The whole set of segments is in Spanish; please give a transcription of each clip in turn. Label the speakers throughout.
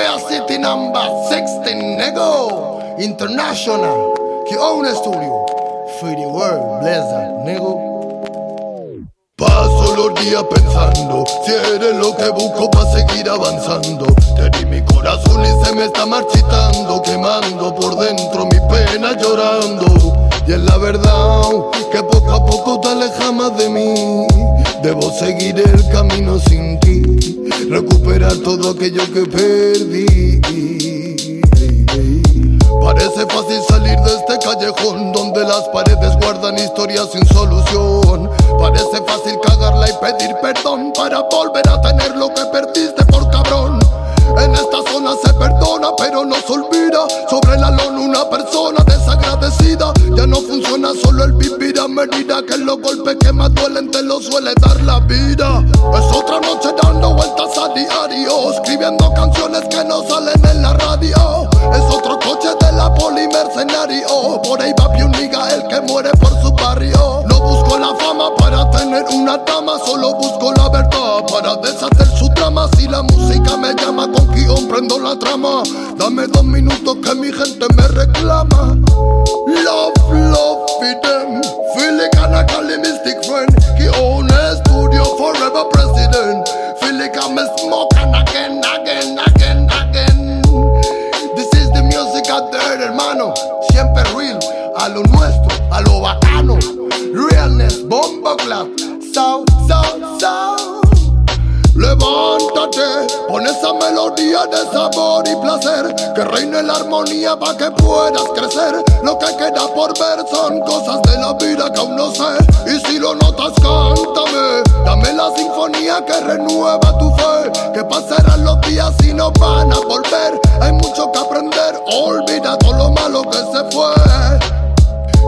Speaker 1: Fire City number 16, nego. International. Que own studio. Free the world, Blizzard, nego. Paso los días pensando si eres lo que busco para seguir avanzando. Te di mi corazón y se me está marchitando, quemando por dentro mi pena llorando. Y es la verdad que poco a poco te alejas más de mí. Debo seguir el camino sin ti, recuperar todo aquello que perdí. Parece fácil salir de este callejón donde las paredes guardan historias sin solución. Parece fácil cagarla y pedir perdón para volver a tener lo que perdiste por cabrón. En esta zona se perdona, pero no se olvida. Sobre la lona una persona desagradecida. Ya no funciona medida que los golpes que más duelen te lo suele dar la vida. Es otra noche dando vueltas a diario, escribiendo canciones que no salen en la radio. Es otro coche de la poli mercenario. Por ahí va Piuniga, el que muere por su barrio. No busco la fama para tener una dama, solo busco la verdad para deshacer su trama. Si la música me llama con guion, prendo la trama. Dame dos minutos que mi gente me reclama. Lo nuestro, a lo bacano. Realness, bomba clap. Sound, sound, sound. Levántate, pon esa melodía de sabor y placer. Que reine la armonía para que puedas crecer. Lo que queda por ver son cosas de la vida que aún no sé. Y si lo notas, cántame. Dame la sinfonía que renueva tu fe. Que pasarán los días y no van a volver. Hay mucho que aprender, olvida todo lo malo que se fue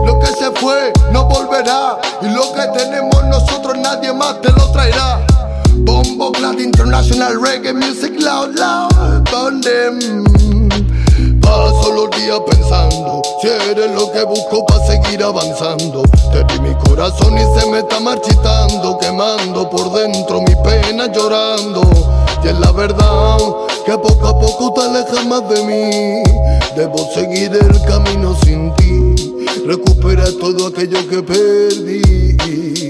Speaker 1: lo que se fue no volverá y lo que tenemos nosotros nadie más te lo traerá. Bombo Glad International Reggae Music Loud Loud Burn them. Paso los días pensando si eres lo que busco para seguir avanzando. Te di mi corazón y se me está marchitando, quemando por dentro mi pena llorando. Y es la verdad que poco a poco te alejas más de mí. Debo seguir el camino sin ti, recuperar todo aquello que perdí.